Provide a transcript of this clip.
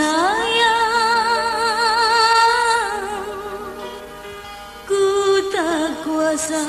sayang ku tak kuasa